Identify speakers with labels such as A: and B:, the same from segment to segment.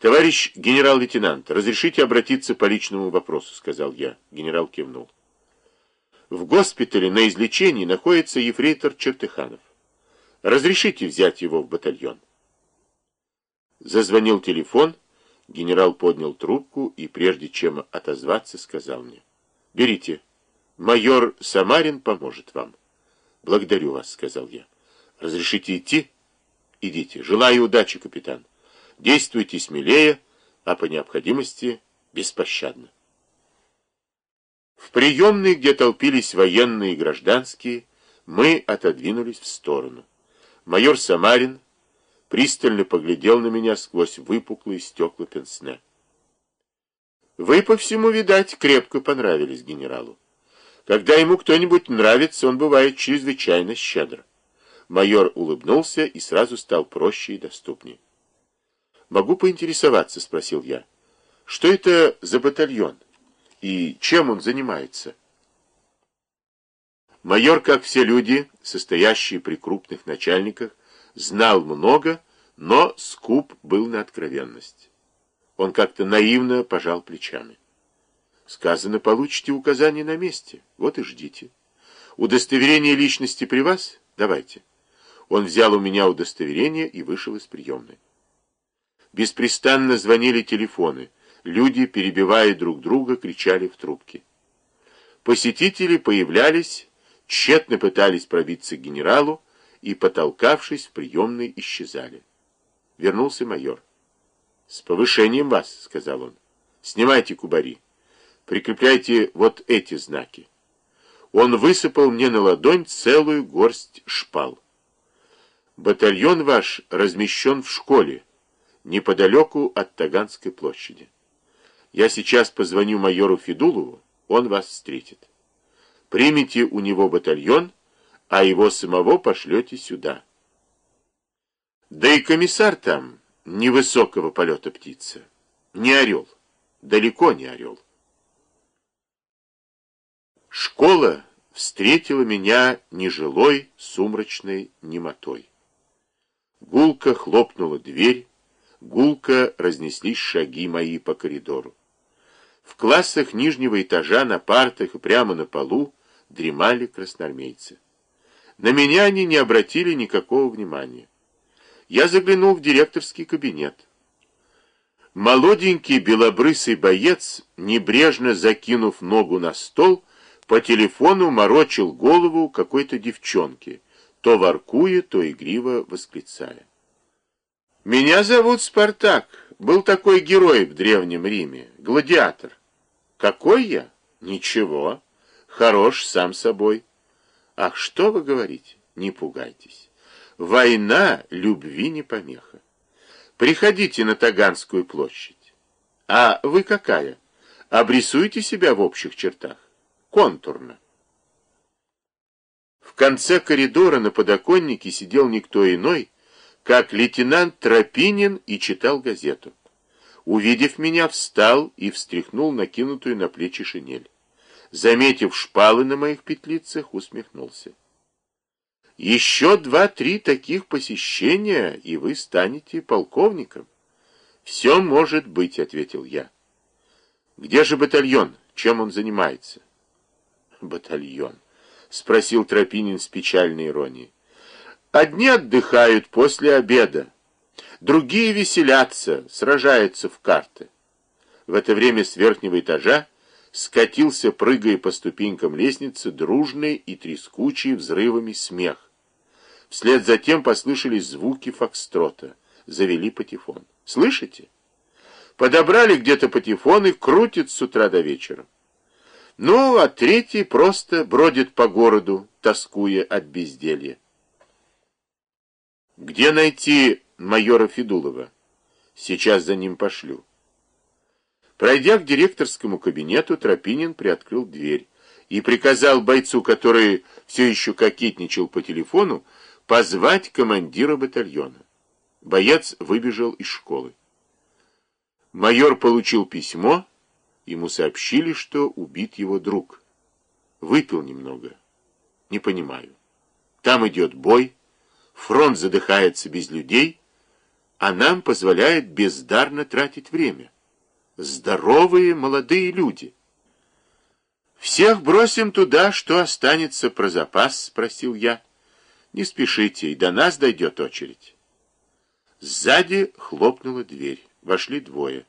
A: «Товарищ генерал-лейтенант, разрешите обратиться по личному вопросу», — сказал я. Генерал кивнул. «В госпитале на излечении находится ефрейтор Чертыханов. Разрешите взять его в батальон?» Зазвонил телефон, генерал поднял трубку и, прежде чем отозваться, сказал мне. «Берите, майор Самарин поможет вам». «Благодарю вас», — сказал я. «Разрешите идти?» «Идите. Желаю удачи, капитан». Действуйте смелее, а по необходимости беспощадно. В приемной, где толпились военные и гражданские, мы отодвинулись в сторону. Майор Самарин пристально поглядел на меня сквозь выпуклые стекла пенсне. Вы, по всему, видать, крепко понравились генералу. Когда ему кто-нибудь нравится, он бывает чрезвычайно щедр. Майор улыбнулся и сразу стал проще и доступнее. «Могу поинтересоваться?» — спросил я. «Что это за батальон? И чем он занимается?» Майор, как все люди, состоящие при крупных начальниках, знал много, но скуп был на откровенность. Он как-то наивно пожал плечами. Сказано, получите указания на месте. Вот и ждите. Удостоверение личности при вас? Давайте. Он взял у меня удостоверение и вышел из приемной. Беспрестанно звонили телефоны. Люди, перебивая друг друга, кричали в трубке. Посетители появлялись, тщетно пытались пробиться к генералу и, потолкавшись в приемной, исчезали. Вернулся майор. «С повышением вас», — сказал он. «Снимайте кубари. Прикрепляйте вот эти знаки». Он высыпал мне на ладонь целую горсть шпал. «Батальон ваш размещен в школе», неподалеку от Таганской площади. Я сейчас позвоню майору Федулову, он вас встретит. Примите у него батальон, а его самого пошлете сюда. Да и комиссар там невысокого полета птица, не орел, далеко не орел. Школа встретила меня нежилой, сумрачной немотой. Гулко хлопнула дверь, гулко разнеслись шаги мои по коридору. В классах нижнего этажа на партах и прямо на полу дремали красноармейцы. На меня они не обратили никакого внимания. Я заглянул в директорский кабинет. Молоденький белобрысый боец, небрежно закинув ногу на стол, по телефону морочил голову какой-то девчонке, то воркуя, то игриво восклицая. Меня зовут Спартак. Был такой герой в Древнем Риме, гладиатор. Какой я? Ничего. Хорош сам собой. Ах, что вы говорите? Не пугайтесь. Война любви не помеха. Приходите на Таганскую площадь. А вы какая? Обрисуйте себя в общих чертах. Контурно. В конце коридора на подоконнике сидел никто иной, как лейтенант Тропинин и читал газету. Увидев меня, встал и встряхнул накинутую на плечи шинель. Заметив шпалы на моих петлицах, усмехнулся. Еще два-три таких посещения, и вы станете полковником. Все может быть, ответил я. Где же батальон? Чем он занимается? Батальон, спросил Тропинин с печальной иронией. Одни отдыхают после обеда, другие веселятся, сражаются в карты. В это время с верхнего этажа скатился, прыгая по ступенькам лестницы, дружный и трескучий взрывами смех. Вслед за тем послышались звуки фокстрота. Завели патефон. Слышите? Подобрали где-то патефон и крутит с утра до вечера. Ну, а третий просто бродит по городу, тоскуя от безделья. Где найти майора Федулова? Сейчас за ним пошлю. Пройдя к директорскому кабинету, Тропинин приоткрыл дверь и приказал бойцу, который все еще кокетничал по телефону, позвать командира батальона. Боец выбежал из школы. Майор получил письмо, ему сообщили, что убит его друг. Выпил немного. Не понимаю. Там идет бой, фронт задыхается без людей, а нам позволяет бездарно тратить время. Здоровые молодые люди. «Всех бросим туда, что останется про запас?» — спросил я. «Не спешите, и до нас дойдет очередь». Сзади хлопнула дверь. Вошли двое.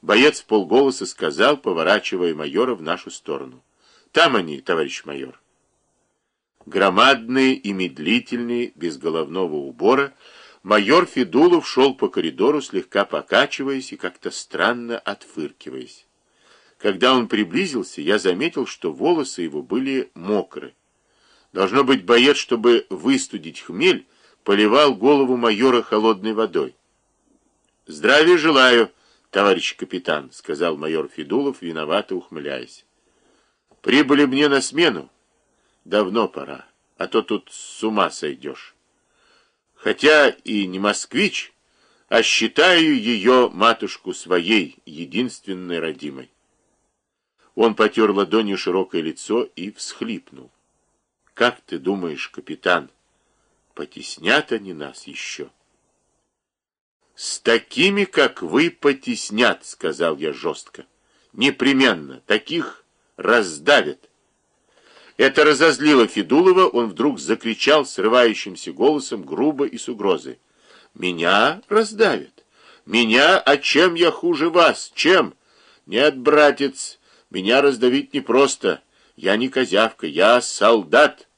A: Боец полголоса сказал, поворачивая майора в нашу сторону. «Там они, товарищ майор». Громадный и медлительный, без головного убора, майор Федулов шел по коридору, слегка покачиваясь и как-то странно отфыркиваясь. Когда он приблизился, я заметил, что волосы его были мокры. Должно быть, боец, чтобы выстудить хмель, поливал голову майора холодной водой. «Здравия желаю, товарищ капитан», — сказал майор Федулов, виновато ухмыляясь. «Прибыли мне на смену. Давно пора, а то тут с ума сойдешь. Хотя и не москвич, а считаю ее, матушку, своей, единственной родимой». Он потер ладонью широкое лицо и всхлипнул. «Как ты думаешь, капитан, потеснят они нас еще?» «С такими, как вы, потеснят», — сказал я жестко. «Непременно. Таких раздавят». Это разозлило Федулова, он вдруг закричал срывающимся голосом грубо и с угрозой. «Меня раздавят? Меня? А чем я хуже вас? Чем? Нет, братец, меня раздавить непросто. Я не козявка, я солдат.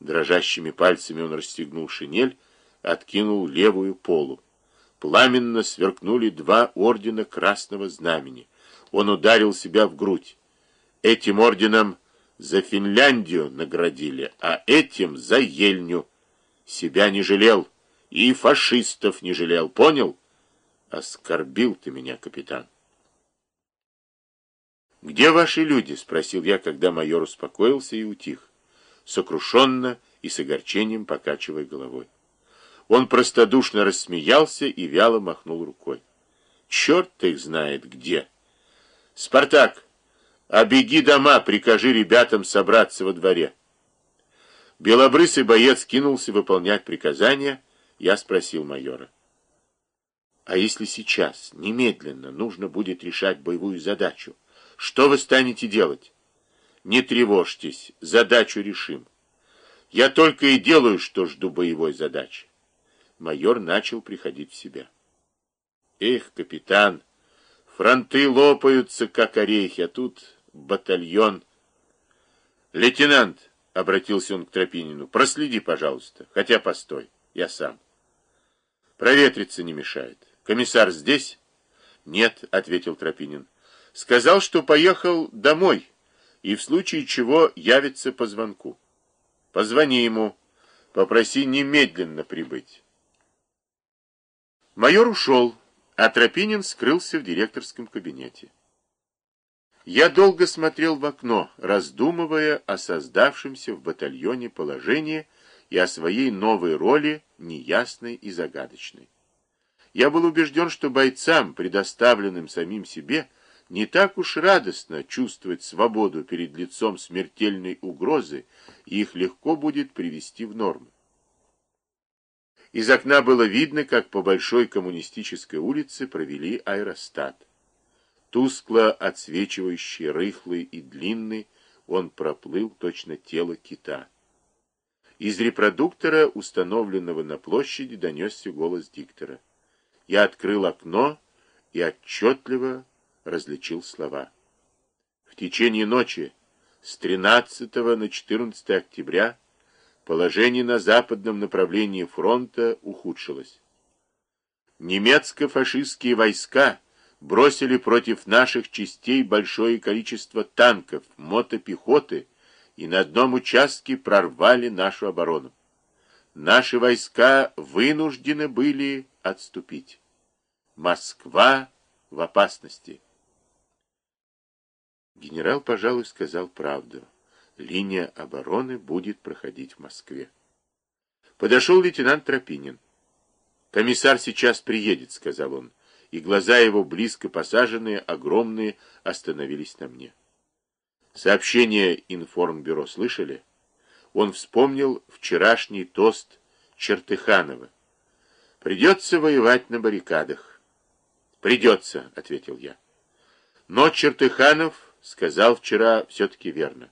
A: Дрожащими пальцами он расстегнул шинель, откинул левую полу. Пламенно сверкнули два ордена Красного Знамени. Он ударил себя в грудь. Этим орденом за Финляндию наградили, а этим за Ельню. Себя не жалел и фашистов не жалел, понял? Оскорбил ты меня, капитан. «Где ваши люди?» — спросил я, когда майор успокоился и утих, сокрушенно и с огорчением покачивая головой. Он простодушно рассмеялся и вяло махнул рукой. «Черт их знает где!» «Спартак, обеги дома, прикажи ребятам собраться во дворе». Белобрысый боец кинулся выполнять приказания. Я спросил майора. «А если сейчас, немедленно, нужно будет решать боевую задачу?» Что вы станете делать? Не тревожьтесь, задачу решим. Я только и делаю, что жду боевой задачи. Майор начал приходить в себя. Эх, капитан, фронты лопаются, как орехи, а тут батальон. Лейтенант, обратился он к Тропинину, проследи, пожалуйста, хотя постой, я сам. Проветриться не мешает. Комиссар здесь? Нет, ответил Тропинин. Сказал, что поехал домой и в случае чего явится по звонку. Позвони ему, попроси немедленно прибыть. Майор ушел, а Тропинин скрылся в директорском кабинете. Я долго смотрел в окно, раздумывая о создавшемся в батальоне положении и о своей новой роли, неясной и загадочной. Я был убежден, что бойцам, предоставленным самим себе, не так уж радостно чувствовать свободу перед лицом смертельной угрозы, и их легко будет привести в норму. Из окна было видно, как по большой коммунистической улице провели аэростат. Тускло отсвечивающий, рыхлый и длинный, он проплыл точно тело кита. Из репродуктора, установленного на площади, донесся голос диктора. Я открыл окно и отчетливо различил слова. В течение ночи с 13 на 14 октября положение на западном направлении фронта ухудшилось. Немецко-фашистские войска бросили против наших частей большое количество танков, мотопехоты и на одном участке прорвали нашу оборону. Наши войска вынуждены были отступить. Москва в опасности. Генерал, пожалуй, сказал правду. Линия обороны будет проходить в Москве. Подошел лейтенант Тропинин. «Комиссар сейчас приедет», — сказал он, и глаза его, близко посаженные, огромные, остановились на мне. Сообщение информбюро слышали? Он вспомнил вчерашний тост Чертыханова. Придется воевать на баррикадах. Придется, ответил я. Но Чертыханов сказал вчера все-таки верно.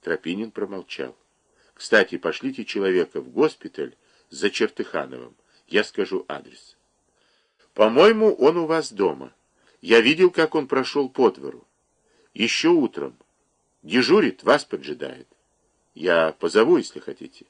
A: Тропинин промолчал. Кстати, пошлите человека в госпиталь за Чертыхановым. Я скажу адрес. По-моему, он у вас дома. Я видел, как он прошел по двору. Еще утром. Дежурит, вас поджидает. Я позову, если хотите.